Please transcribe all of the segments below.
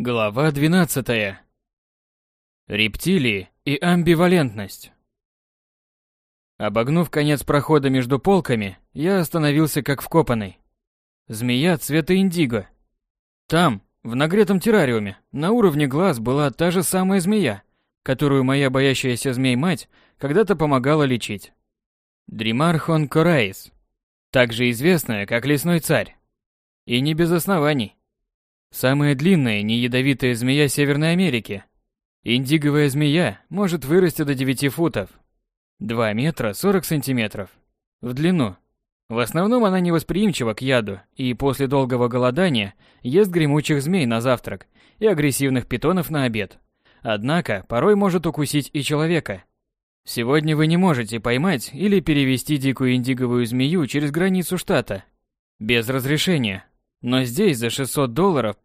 Глава 12. Рептилии и амбивалентность. Обогнув конец прохода между полками, я остановился как вкопанный. Змея цвета индиго. Там, в нагретом террариуме, на уровне глаз была та же самая змея, которую моя боящаяся змей-мать когда-то помогала лечить. Дримархон Кораис, также известная как лесной царь. И не без оснований. Самая длинная неядовитая змея Северной Америки. Индиговая змея может вырасти до 9 футов. 2 метра 40 сантиметров. В длину. В основном она невосприимчива к яду и после долгого голодания ест гремучих змей на завтрак и агрессивных питонов на обед. Однако порой может укусить и человека. Сегодня вы не можете поймать или перевести дикую индиговую змею через границу штата без разрешения. Но здесь за 600 долларов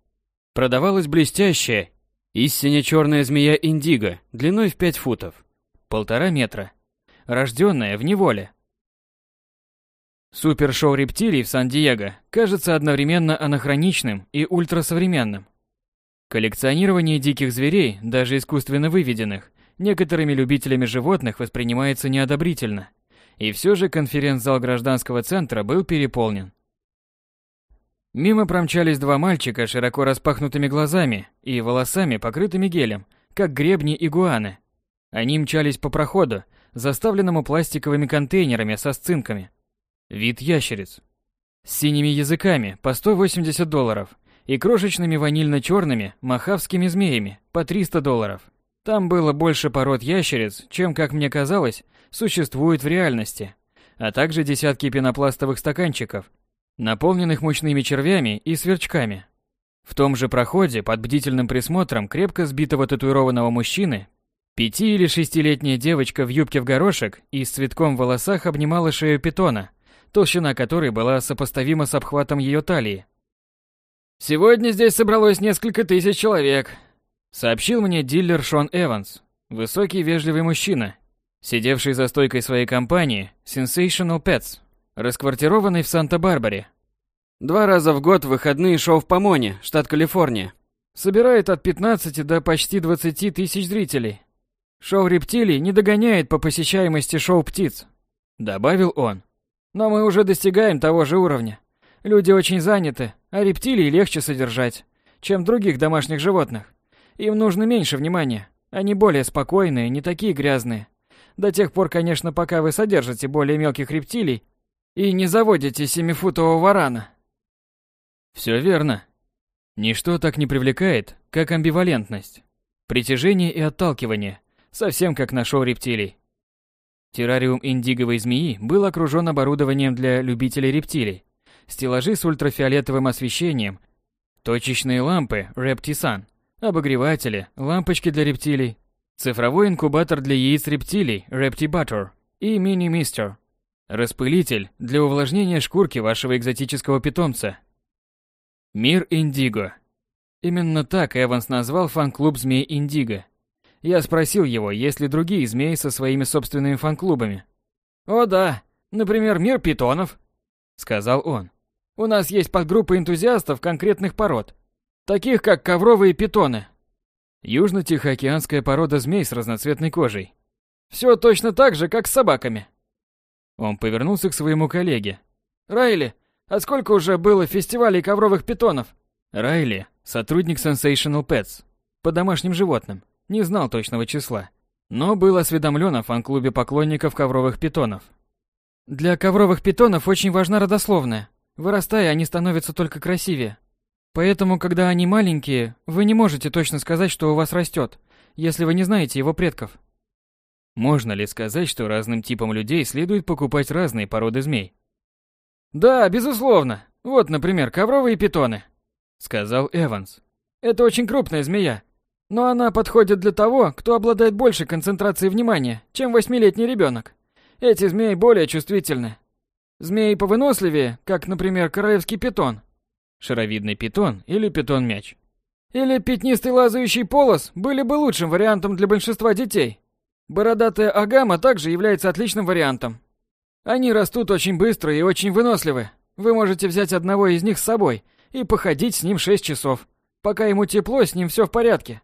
продавалась блестящая, истинно черная змея индиго, длиной в 5 футов, полтора метра, рожденная в неволе. Супершоу рептилий в Сан-Диего кажется одновременно анахроничным и ультрасовременным. Коллекционирование диких зверей, даже искусственно выведенных, некоторыми любителями животных воспринимается неодобрительно. И все же конференц-зал гражданского центра был переполнен. Мимо промчались два мальчика широко распахнутыми глазами и волосами, покрытыми гелем, как гребни игуаны. Они мчались по проходу, заставленному пластиковыми контейнерами со сцинками. Вид ящериц. С синими языками по 180 долларов и крошечными ванильно-черными махавскими змеями по 300 долларов. Там было больше пород ящериц, чем, как мне казалось, существует в реальности, а также десятки пенопластовых стаканчиков наполненных мучными червями и сверчками. В том же проходе под бдительным присмотром крепко сбитого татуированного мужчины пяти- или шестилетняя девочка в юбке в горошек и с цветком в волосах обнимала шею питона, толщина которой была сопоставима с обхватом ее талии. «Сегодня здесь собралось несколько тысяч человек», — сообщил мне дилер Шон Эванс, высокий вежливый мужчина, сидевший за стойкой своей компании Sensational Pets расквартированный в Санта-Барбаре. Два раза в год выходные шоу в Помоне, штат Калифорния. Собирает от 15 до почти 20 тысяч зрителей. Шоу рептилий не догоняет по посещаемости шоу птиц, добавил он. Но мы уже достигаем того же уровня. Люди очень заняты, а рептилий легче содержать, чем других домашних животных. Им нужно меньше внимания. Они более спокойные, не такие грязные. До тех пор, конечно, пока вы содержите более мелких рептилий и не заводите семифутового варана. Все верно. Ничто так не привлекает, как амбивалентность. Притяжение и отталкивание, совсем как на шоу рептилий. Террариум индиговой змеи был окружен оборудованием для любителей рептилий. Стеллажи с ультрафиолетовым освещением, точечные лампы Reptisun, обогреватели, лампочки для рептилий, цифровой инкубатор для яиц рептилий ReptiButter и мини-мистер Распылитель для увлажнения шкурки вашего экзотического питомца. Мир Индиго. Именно так Эванс назвал фан-клуб змей Индиго. Я спросил его, есть ли другие змеи со своими собственными фан-клубами. «О да, например, мир питонов», — сказал он. «У нас есть подгруппа энтузиастов конкретных пород, таких как ковровые питоны». Южно-тихоокеанская порода змей с разноцветной кожей. Все точно так же, как с собаками. Он повернулся к своему коллеге. «Райли, а сколько уже было фестивалей ковровых питонов?» Райли, сотрудник Sensational Pets, по домашним животным, не знал точного числа, но был осведомлен о фан-клубе поклонников ковровых питонов. «Для ковровых питонов очень важна родословная. Вырастая, они становятся только красивее. Поэтому, когда они маленькие, вы не можете точно сказать, что у вас растет, если вы не знаете его предков. Можно ли сказать, что разным типам людей следует покупать разные породы змей? Да, безусловно. Вот, например, ковровые питоны, сказал Эванс. Это очень крупная змея, но она подходит для того, кто обладает большей концентрацией внимания, чем восьмилетний ребенок. Эти змеи более чувствительны. Змеи повыносливее, как, например, королевский питон, шаровидный питон или питон-мяч. Или пятнистый лазающий полос были бы лучшим вариантом для большинства детей. Бородатая агама также является отличным вариантом. Они растут очень быстро и очень выносливы. Вы можете взять одного из них с собой и походить с ним 6 часов. Пока ему тепло, с ним все в порядке.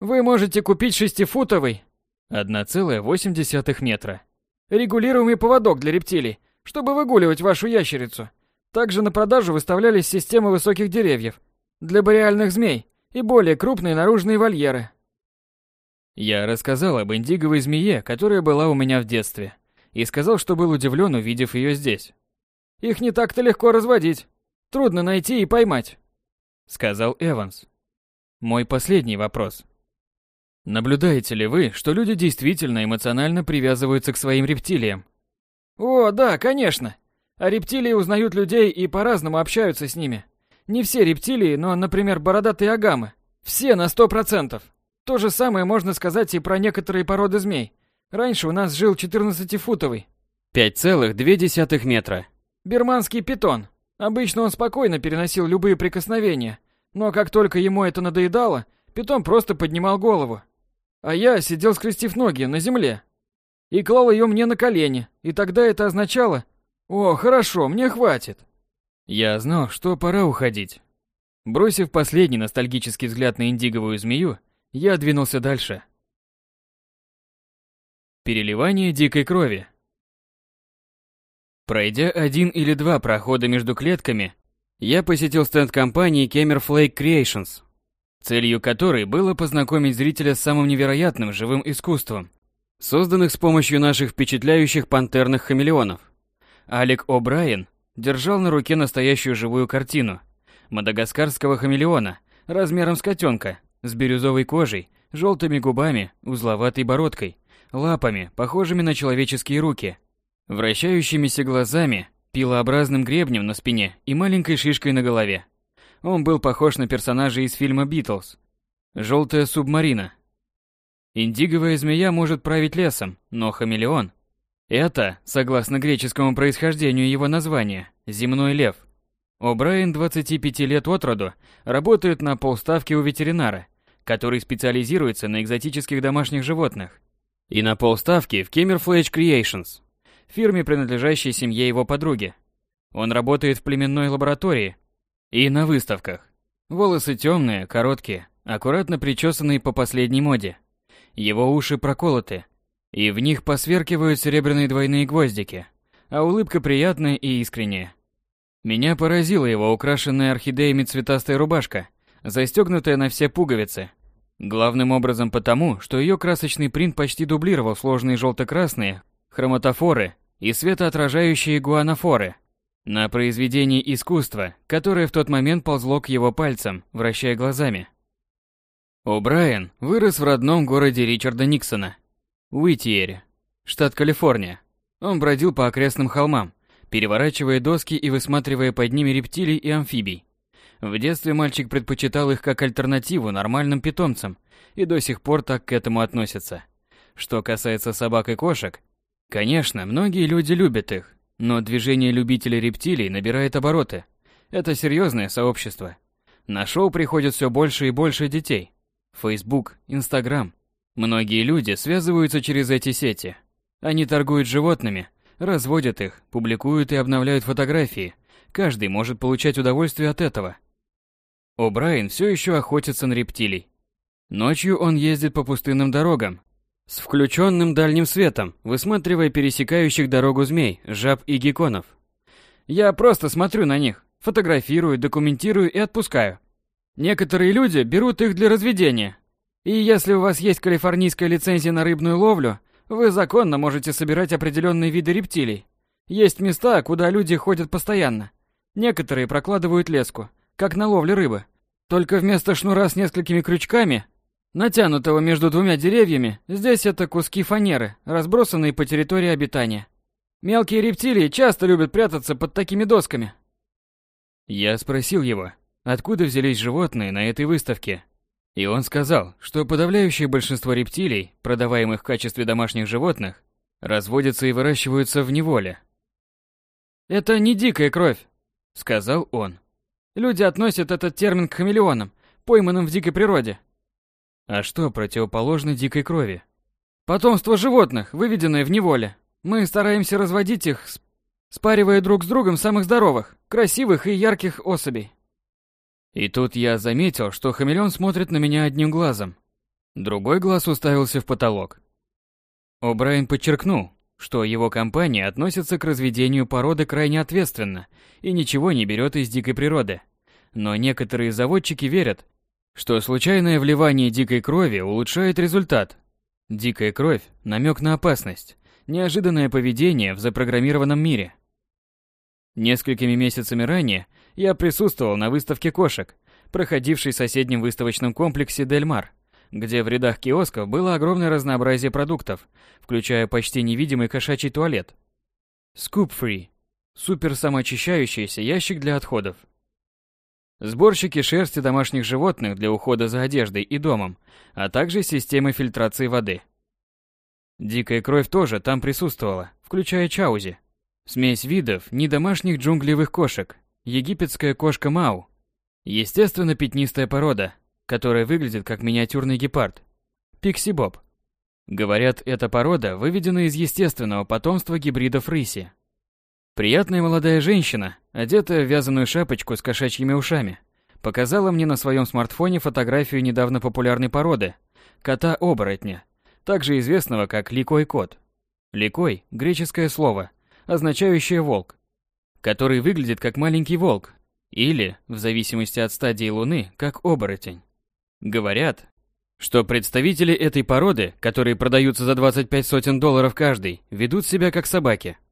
Вы можете купить шестифутовый 1,8 метра. Регулируемый поводок для рептилий, чтобы выгуливать вашу ящерицу. Также на продажу выставлялись системы высоких деревьев для бореальных змей и более крупные наружные вольеры. Я рассказал об индиговой змее, которая была у меня в детстве, и сказал, что был удивлен, увидев ее здесь. Их не так-то легко разводить. Трудно найти и поймать, сказал Эванс. Мой последний вопрос. Наблюдаете ли вы, что люди действительно эмоционально привязываются к своим рептилиям? О, да, конечно. А рептилии узнают людей и по-разному общаются с ними. Не все рептилии, но, например, бородатые агамы. Все на сто процентов. То же самое можно сказать и про некоторые породы змей. Раньше у нас жил 14-футовый. 5,2 метра. Бирманский питон. Обычно он спокойно переносил любые прикосновения. Но как только ему это надоедало, питон просто поднимал голову. А я сидел скрестив ноги на земле. И клал ее мне на колени. И тогда это означало «О, хорошо, мне хватит». Я знал, что пора уходить. Бросив последний ностальгический взгляд на индиговую змею, я двинулся дальше. Переливание дикой крови. Пройдя один или два прохода между клетками, я посетил стенд компании Kemer Flake Creations, целью которой было познакомить зрителя с самым невероятным живым искусством, созданных с помощью наших впечатляющих пантерных хамелеонов. Алек О'Брайен держал на руке настоящую живую картину мадагаскарского хамелеона размером с котенка, с бирюзовой кожей, желтыми губами, узловатой бородкой, лапами, похожими на человеческие руки, вращающимися глазами, пилообразным гребнем на спине и маленькой шишкой на голове. Он был похож на персонажа из фильма «Битлз». Желтая субмарина. Индиговая змея может править лесом, но хамелеон – это, согласно греческому происхождению его названия, земной лев. О'Брайен, 25 лет от роду, работает на полставки у ветеринара, который специализируется на экзотических домашних животных, и на полставки в Camouflage Creations, фирме, принадлежащей семье его подруги. Он работает в племенной лаборатории и на выставках. Волосы темные, короткие, аккуратно причесанные по последней моде. Его уши проколоты, и в них посверкивают серебряные двойные гвоздики, а улыбка приятная и искренняя. Меня поразила его украшенная орхидеями цветастая рубашка, застегнутая на все пуговицы. Главным образом потому, что ее красочный принт почти дублировал сложные желто-красные хроматофоры и светоотражающие гуанофоры на произведении искусства, которое в тот момент ползло к его пальцам, вращая глазами. О'Брайен вырос в родном городе Ричарда Никсона, Уитиере, штат Калифорния. Он бродил по окрестным холмам, переворачивая доски и высматривая под ними рептилий и амфибий. В детстве мальчик предпочитал их как альтернативу нормальным питомцам и до сих пор так к этому относится. Что касается собак и кошек, конечно, многие люди любят их, но движение любителей рептилий набирает обороты. Это серьезное сообщество. На шоу приходит все больше и больше детей. Facebook, Instagram. Многие люди связываются через эти сети. Они торгуют животными, разводят их, публикуют и обновляют фотографии. Каждый может получать удовольствие от этого. О'Брайен все еще охотится на рептилий. Ночью он ездит по пустынным дорогам, с включенным дальним светом, высматривая пересекающих дорогу змей, жаб и гекконов. Я просто смотрю на них, фотографирую, документирую и отпускаю. Некоторые люди берут их для разведения. И если у вас есть калифорнийская лицензия на рыбную ловлю, вы законно можете собирать определенные виды рептилий. Есть места, куда люди ходят постоянно. Некоторые прокладывают леску, как на ловле рыбы. Только вместо шнура с несколькими крючками, натянутого между двумя деревьями, здесь это куски фанеры, разбросанные по территории обитания. Мелкие рептилии часто любят прятаться под такими досками. Я спросил его, откуда взялись животные на этой выставке, и он сказал, что подавляющее большинство рептилий, продаваемых в качестве домашних животных, разводятся и выращиваются в неволе. «Это не дикая кровь», — сказал он. «Люди относят этот термин к хамелеонам, пойманным в дикой природе». А что противоположно дикой крови? Потомство животных, выведенное в неволе. Мы стараемся разводить их, спаривая друг с другом самых здоровых, красивых и ярких особей. И тут я заметил, что хамелеон смотрит на меня одним глазом. Другой глаз уставился в потолок. О'Брайен подчеркнул, что его компания относится к разведению породы крайне ответственно и ничего не берет из дикой природы. Но некоторые заводчики верят, что случайное вливание дикой крови улучшает результат. Дикая кровь – намек на опасность, неожиданное поведение в запрограммированном мире. Несколькими месяцами ранее я присутствовал на выставке кошек, проходившей в соседнем выставочном комплексе Дельмар, где в рядах киосков было огромное разнообразие продуктов, включая почти невидимый кошачий туалет. Scoop Free – супер самоочищающийся ящик для отходов. Сборщики шерсти домашних животных для ухода за одеждой и домом, а также системы фильтрации воды. Дикая кровь тоже там присутствовала, включая чаузи. Смесь видов недомашних джунглевых кошек, египетская кошка Мау, естественно пятнистая порода, которая выглядит как миниатюрный гепард, Пикси Боб. Говорят, эта порода выведена из естественного потомства гибридов рыси. Приятная молодая женщина, одетая в вязаную шапочку с кошачьими ушами, показала мне на своем смартфоне фотографию недавно популярной породы – кота-оборотня, также известного как ликой кот. Ликой – греческое слово, означающее волк, который выглядит как маленький волк, или, в зависимости от стадии луны, как оборотень. Говорят, что представители этой породы, которые продаются за 25 сотен долларов каждый, ведут себя как собаки –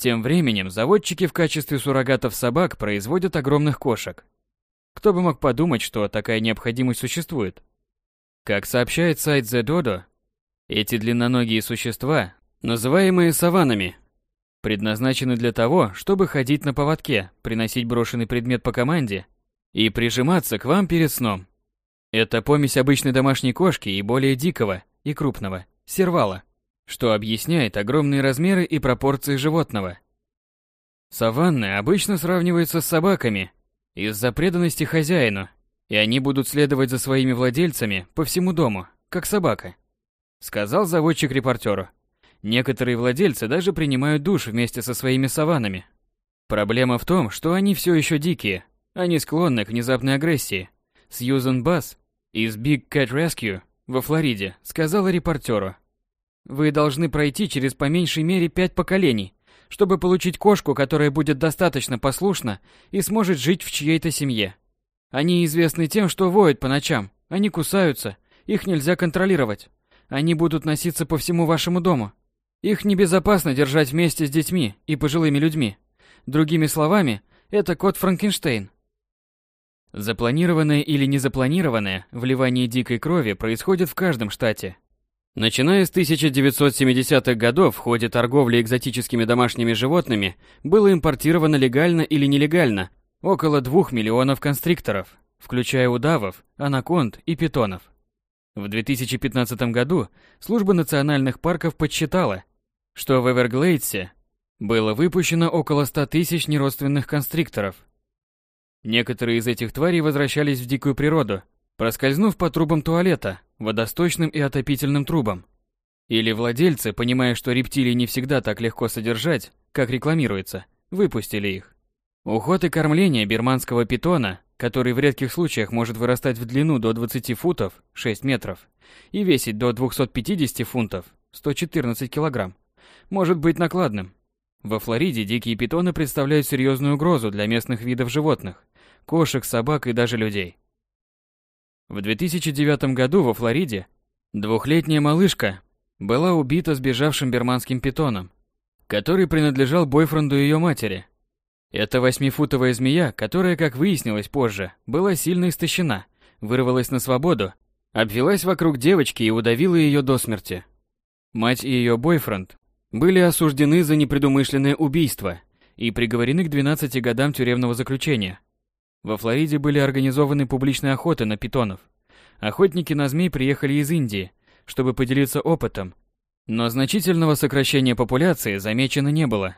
тем временем заводчики в качестве суррогатов собак производят огромных кошек. Кто бы мог подумать, что такая необходимость существует? Как сообщает сайт The Dodo, эти длинноногие существа, называемые саванами, предназначены для того, чтобы ходить на поводке, приносить брошенный предмет по команде и прижиматься к вам перед сном. Это помесь обычной домашней кошки и более дикого и крупного сервала что объясняет огромные размеры и пропорции животного. Саванны обычно сравниваются с собаками из-за преданности хозяину, и они будут следовать за своими владельцами по всему дому, как собака, сказал заводчик репортеру. Некоторые владельцы даже принимают душ вместе со своими саванами. Проблема в том, что они все еще дикие, они склонны к внезапной агрессии. Сьюзен Басс из Big Cat Rescue во Флориде сказала репортеру, вы должны пройти через по меньшей мере пять поколений, чтобы получить кошку, которая будет достаточно послушна и сможет жить в чьей-то семье. Они известны тем, что воют по ночам, они кусаются, их нельзя контролировать. Они будут носиться по всему вашему дому. Их небезопасно держать вместе с детьми и пожилыми людьми. Другими словами, это кот Франкенштейн. Запланированное или незапланированное вливание дикой крови происходит в каждом штате, Начиная с 1970-х годов в ходе торговли экзотическими домашними животными было импортировано легально или нелегально около 2 миллионов констрикторов, включая удавов, анаконд и питонов. В 2015 году Служба национальных парков подсчитала, что в Эверглейдсе было выпущено около 100 тысяч неродственных констрикторов. Некоторые из этих тварей возвращались в дикую природу, проскользнув по трубам туалета, водосточным и отопительным трубам. Или владельцы, понимая, что рептилии не всегда так легко содержать, как рекламируется, выпустили их. Уход и кормление бирманского питона, который в редких случаях может вырастать в длину до 20 футов, 6 метров, и весить до 250 фунтов, 114 килограмм, может быть накладным. Во Флориде дикие питоны представляют серьезную угрозу для местных видов животных, кошек, собак и даже людей. В 2009 году во Флориде двухлетняя малышка была убита сбежавшим берманским питоном, который принадлежал бойфренду ее матери. Эта восьмифутовая змея, которая, как выяснилось позже, была сильно истощена, вырвалась на свободу, обвелась вокруг девочки и удавила ее до смерти. Мать и ее бойфренд были осуждены за непредумышленное убийство и приговорены к 12 годам тюремного заключения – во Флориде были организованы публичные охоты на питонов. Охотники на змей приехали из Индии, чтобы поделиться опытом. Но значительного сокращения популяции замечено не было.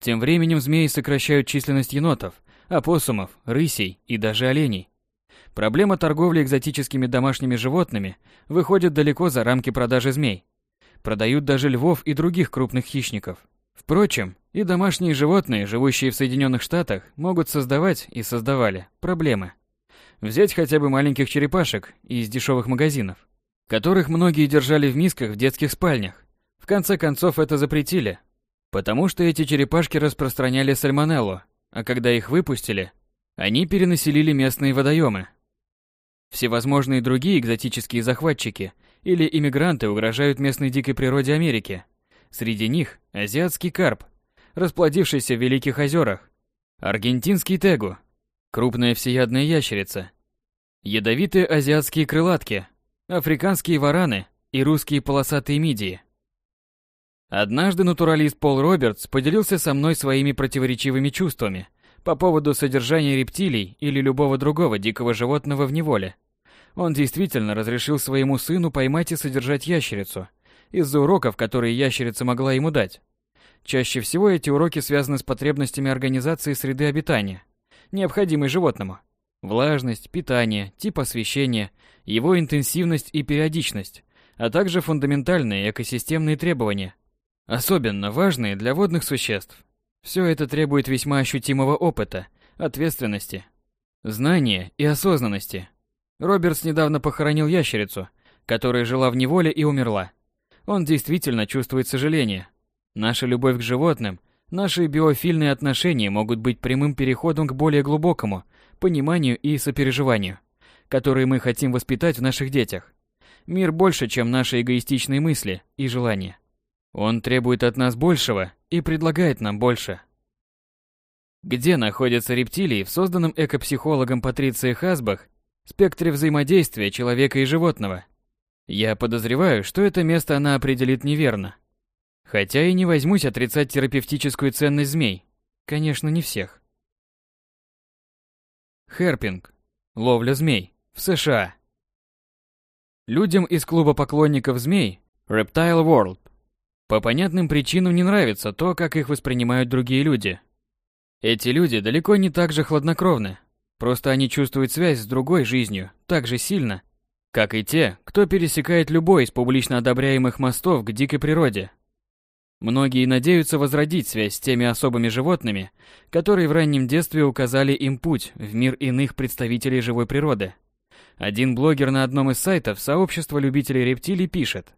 Тем временем змеи сокращают численность енотов, опоссумов, рысей и даже оленей. Проблема торговли экзотическими домашними животными выходит далеко за рамки продажи змей. Продают даже львов и других крупных хищников, Впрочем, и домашние животные, живущие в Соединенных Штатах, могут создавать и создавали проблемы. Взять хотя бы маленьких черепашек из дешевых магазинов, которых многие держали в мисках в детских спальнях. В конце концов это запретили, потому что эти черепашки распространяли сальмонеллу, а когда их выпустили, они перенаселили местные водоемы. Всевозможные другие экзотические захватчики или иммигранты угрожают местной дикой природе Америки. Среди них азиатский карп, расплодившийся в Великих озерах, аргентинский тегу, крупная всеядная ящерица, ядовитые азиатские крылатки, африканские вараны и русские полосатые мидии. Однажды натуралист Пол Робертс поделился со мной своими противоречивыми чувствами по поводу содержания рептилий или любого другого дикого животного в неволе. Он действительно разрешил своему сыну поймать и содержать ящерицу из-за уроков, которые ящерица могла ему дать. Чаще всего эти уроки связаны с потребностями организации среды обитания, необходимой животному. Влажность, питание, тип освещения, его интенсивность и периодичность, а также фундаментальные экосистемные требования, особенно важные для водных существ. Все это требует весьма ощутимого опыта, ответственности, знания и осознанности. Робертс недавно похоронил ящерицу, которая жила в неволе и умерла. Он действительно чувствует сожаление, Наша любовь к животным, наши биофильные отношения могут быть прямым переходом к более глубокому пониманию и сопереживанию, которые мы хотим воспитать в наших детях. Мир больше, чем наши эгоистичные мысли и желания. Он требует от нас большего и предлагает нам больше. Где находятся рептилии в созданном экопсихологом Патрицией Хасбах спектре взаимодействия человека и животного? Я подозреваю, что это место она определит неверно. Хотя и не возьмусь отрицать терапевтическую ценность змей. Конечно, не всех. Херпинг. Ловля змей. В США. Людям из клуба поклонников змей Reptile World по понятным причинам не нравится то, как их воспринимают другие люди. Эти люди далеко не так же хладнокровны. Просто они чувствуют связь с другой жизнью так же сильно, как и те, кто пересекает любой из публично одобряемых мостов к дикой природе. Многие надеются возродить связь с теми особыми животными, которые в раннем детстве указали им путь в мир иных представителей живой природы. Один блогер на одном из сайтов сообщества любителей рептилий пишет,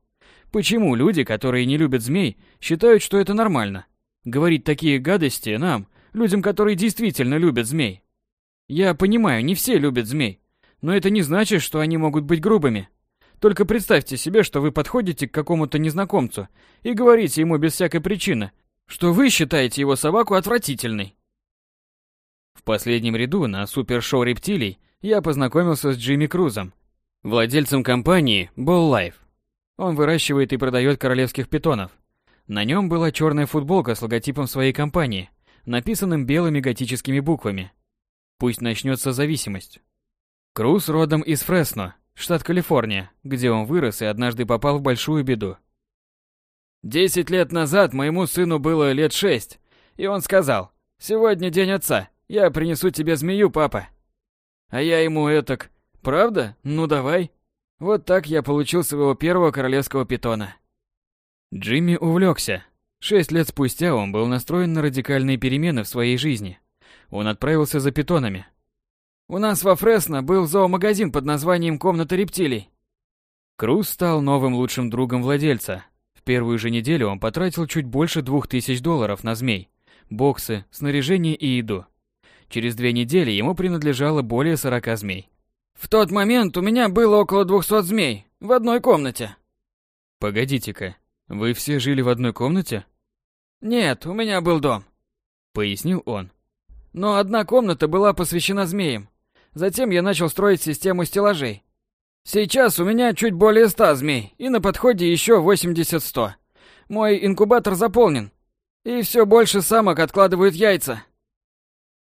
«Почему люди, которые не любят змей, считают, что это нормально? Говорить такие гадости нам, людям, которые действительно любят змей. Я понимаю, не все любят змей, но это не значит, что они могут быть грубыми. Только представьте себе, что вы подходите к какому-то незнакомцу и говорите ему без всякой причины, что вы считаете его собаку отвратительной. В последнем ряду на супершоу рептилий я познакомился с Джимми Крузом, владельцем компании Ball Life. Он выращивает и продает королевских питонов. На нем была черная футболка с логотипом своей компании, написанным белыми готическими буквами. Пусть начнется зависимость. Круз родом из Фресно, штат Калифорния, где он вырос и однажды попал в большую беду. Десять лет назад моему сыну было лет шесть, и он сказал, «Сегодня день отца, я принесу тебе змею, папа». А я ему этак, «Правда? Ну давай». Вот так я получил своего первого королевского питона. Джимми увлекся. Шесть лет спустя он был настроен на радикальные перемены в своей жизни. Он отправился за питонами, у нас во Фресно был зоомагазин под названием «Комната рептилий». Круз стал новым лучшим другом владельца. В первую же неделю он потратил чуть больше двух тысяч долларов на змей, боксы, снаряжение и еду. Через две недели ему принадлежало более сорока змей. В тот момент у меня было около двухсот змей в одной комнате. Погодите-ка, вы все жили в одной комнате? Нет, у меня был дом, пояснил он. Но одна комната была посвящена змеям, Затем я начал строить систему стеллажей. Сейчас у меня чуть более ста змей, и на подходе еще 80-100. Мой инкубатор заполнен, и все больше самок откладывают яйца.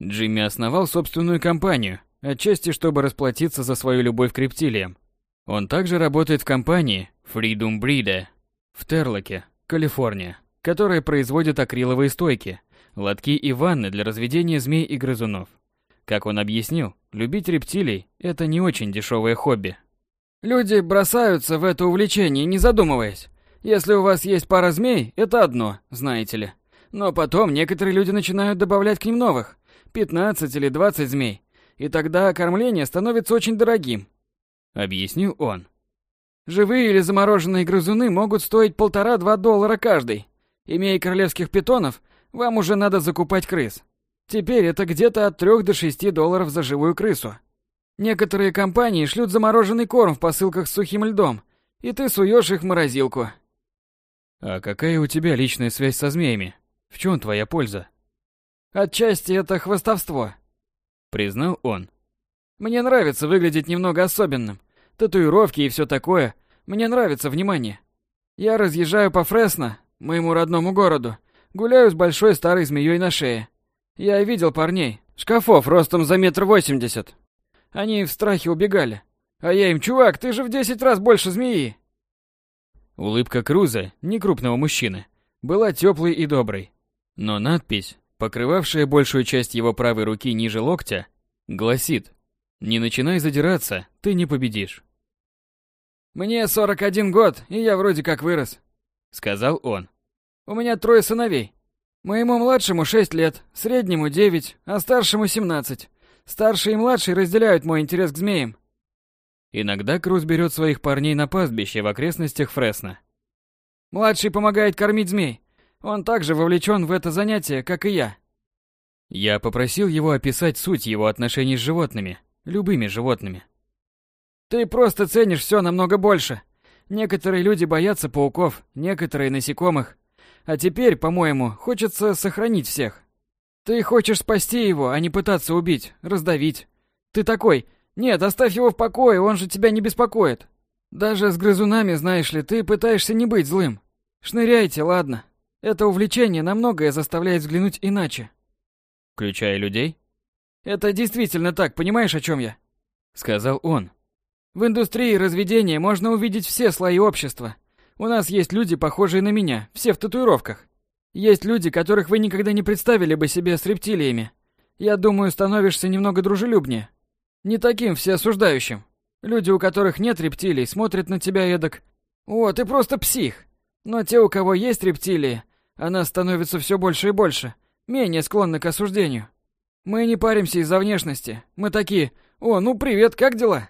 Джимми основал собственную компанию, отчасти чтобы расплатиться за свою любовь к рептилиям. Он также работает в компании Freedom Breeder в Терлоке, Калифорния, которая производит акриловые стойки, лотки и ванны для разведения змей и грызунов. Как он объяснил, любить рептилий – это не очень дешевое хобби. Люди бросаются в это увлечение, не задумываясь. Если у вас есть пара змей, это одно, знаете ли. Но потом некоторые люди начинают добавлять к ним новых, 15 или 20 змей, и тогда кормление становится очень дорогим. Объяснил он. Живые или замороженные грызуны могут стоить полтора-два доллара каждый. Имея королевских питонов, вам уже надо закупать крыс. Теперь это где-то от 3 до 6 долларов за живую крысу. Некоторые компании шлют замороженный корм в посылках с сухим льдом, и ты суешь их в морозилку. А какая у тебя личная связь со змеями? В чем твоя польза? Отчасти это хвостовство, признал он. Мне нравится выглядеть немного особенным. Татуировки и все такое. Мне нравится внимание. Я разъезжаю по Фресно, моему родному городу, гуляю с большой старой змеей на шее. Я видел парней, шкафов ростом за метр восемьдесят. Они в страхе убегали. А я им, чувак, ты же в десять раз больше змеи. Улыбка Круза, некрупного мужчины, была теплой и доброй. Но надпись, покрывавшая большую часть его правой руки ниже локтя, гласит «Не начинай задираться, ты не победишь». «Мне 41 год, и я вроде как вырос», — сказал он. «У меня трое сыновей. Моему младшему 6 лет, среднему 9, а старшему 17. Старший и младший разделяют мой интерес к змеям. Иногда Круз берет своих парней на пастбище в окрестностях Фресно. Младший помогает кормить змей. Он также вовлечен в это занятие, как и я. Я попросил его описать суть его отношений с животными, любыми животными. Ты просто ценишь все намного больше. Некоторые люди боятся пауков, некоторые насекомых. А теперь, по-моему, хочется сохранить всех. Ты хочешь спасти его, а не пытаться убить, раздавить. Ты такой, нет, оставь его в покое, он же тебя не беспокоит. Даже с грызунами, знаешь ли, ты пытаешься не быть злым. Шныряйте, ладно. Это увлечение на многое заставляет взглянуть иначе. Включая людей? Это действительно так, понимаешь, о чем я? Сказал он. В индустрии разведения можно увидеть все слои общества. У нас есть люди, похожие на меня, все в татуировках. Есть люди, которых вы никогда не представили бы себе с рептилиями. Я думаю, становишься немного дружелюбнее. Не таким всеосуждающим. Люди, у которых нет рептилий, смотрят на тебя эдак. О, ты просто псих. Но те, у кого есть рептилии, она становится все больше и больше, менее склонны к осуждению. Мы не паримся из-за внешности. Мы такие, о, ну привет, как дела?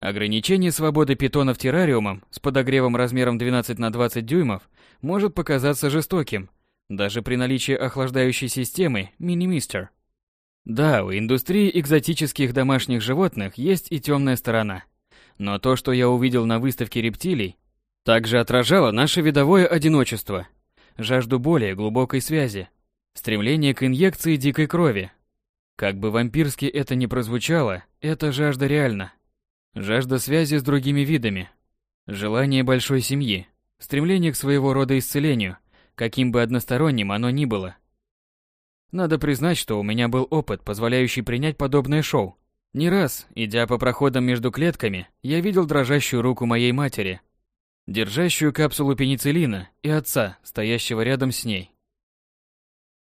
Ограничение свободы питонов террариумом с подогревом размером 12 на 20 дюймов может показаться жестоким, даже при наличии охлаждающей системы мини-мистер. Да, у индустрии экзотических домашних животных есть и темная сторона. Но то, что я увидел на выставке рептилий, также отражало наше видовое одиночество, жажду более глубокой связи, стремление к инъекции дикой крови. Как бы вампирски это ни прозвучало, эта жажда реальна. Жажда связи с другими видами, желание большой семьи, стремление к своего рода исцелению, каким бы односторонним оно ни было – надо признать, что у меня был опыт, позволяющий принять подобное шоу. Не раз, идя по проходам между клетками, я видел дрожащую руку моей матери, держащую капсулу пенициллина, и отца, стоящего рядом с ней.